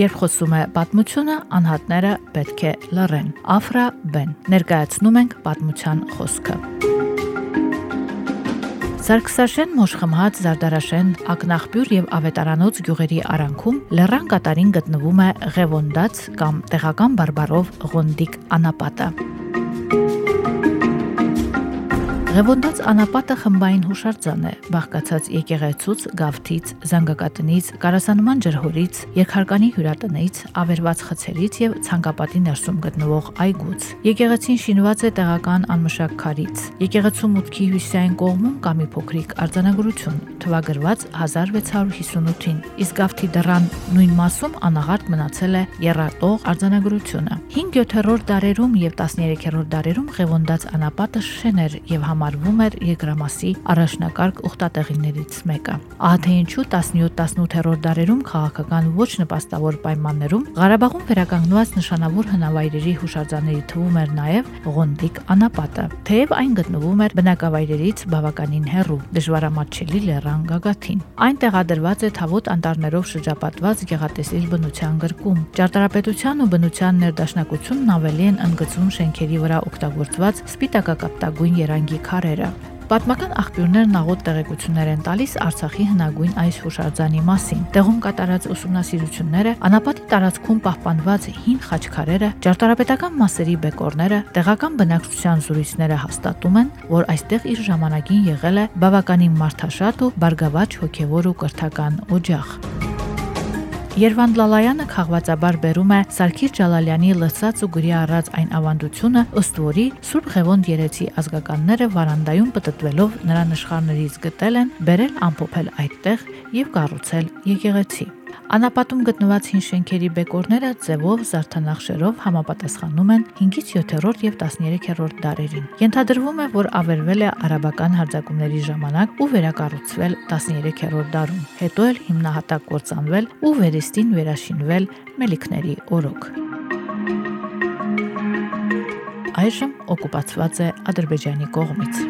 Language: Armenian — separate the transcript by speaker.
Speaker 1: Երբ խոսում է պատմությունը, անհատները պետք է լռեն։ Աֆրա Բեն։ Ներկայացնում ենք պատմության խոսքը։ Սարգսաշեն Մոշխմհաց Զարդարաշեն Ակնախբյուր եւ Ավետարանոց գյուղերի արանքում լեռան կատարին գտնվում է Ղևոնդաց կամ տեղական բարբարով Ղոնդիկ անապատը։ Ղևոնդաց անապատը խմբային հուշարձան է, բաղկացած եկեղեցուց, գավթից, զանգակատնից, կարասանման ջրհորից, երկհարկանի հյուրատնից, ավերված խցերից եւ ցանկապատի ներսում գտնվող այգուց։ Եկեղեցին շինված է տեղական անմշակ քարից։ Եկեղեցու մուտքի հյուսիսային կողմում կա մի փոքրիկ արձանագրություն, թվագրված 1658-ին, իսկ գավթի դռան նույն մասում անաղարտ մնացել է երրատող արձանագրությունը։ 5-7-րդ դարերում եւ 13-րդ դարերում Ղևոնդաց անապատը շեն էր եւ համ համարվում էր Եգրամասի առաջնակարգ ուխտատեղիներից մեկը։ Ահա թե ինչու 17-18-րդ դարերում քաղաքական ոչ նպաստավոր պայմաններում Ղարաբաղում վերականգնված նշանավոր հնավայրերի հուշարձանների թվում էր նաև Ղոնդիկ անապատը, թեև այն գտնվում էր բնակավայրերից բավականին հեռու, դժվարամատչելի լեռան գագաթին։ Այն տեղադրված է թավոտ անտառներով շրջապատված գեղատեսիլ բնության գրկում։ Ճարտարապետության ու բնության ներդաշնակությունն ավելի են ընդգծում շենքերի վրա օգտագործված սպիտակակապտագույն երանգի քարերը։ Պատմական աղբյուրներն աղոտ տեղեկություններ են տալիս Արցախի հնագույն այս հուշարձանի մասին։ Տեղում կատարած ուսումնասիրությունները, անապատի տարածքում պահպանված հին խաչքարերը, ճարտարապետական մասերի բեկորները, տեղական բնակչության զրույցները հաստատում են, որ այստեղ իր ժամանակին եղել է բավականին մարդաշատ ու բարգավաճ հոգևոր ու կրթական օջախ։ Երվանդ Լալայանը քաղվածաբար բերում է Սարգիս Ջալալյանի լսած ու գրի առած այն ավանդությունը, ըստ որի Սուրբ Ղևոнд երեցի ազգականները վարանդայում պտտվելով նրա նշխարներից գտել են, բերել ամփոփել այդտեղ եւ կառուցել եկեղեցի։ Անապատում գտնված հին շենքերի բեկորները ձևով զարդանախշերով համապատասխանում են 5-ից 7-րդ եւ 13-րդ դարերին։ Ենթադրվում է, որ ավերվել է արաբական հարձակումների ժամանակ ու վերակառուցվել 13-րդ դարում։ Հետո էլ հիմնահատակ կործանվել ու վերստին վերաշինվել մելիքների օրոք։ Այժմ օկուպացված է Ադրբեջանի կողմից։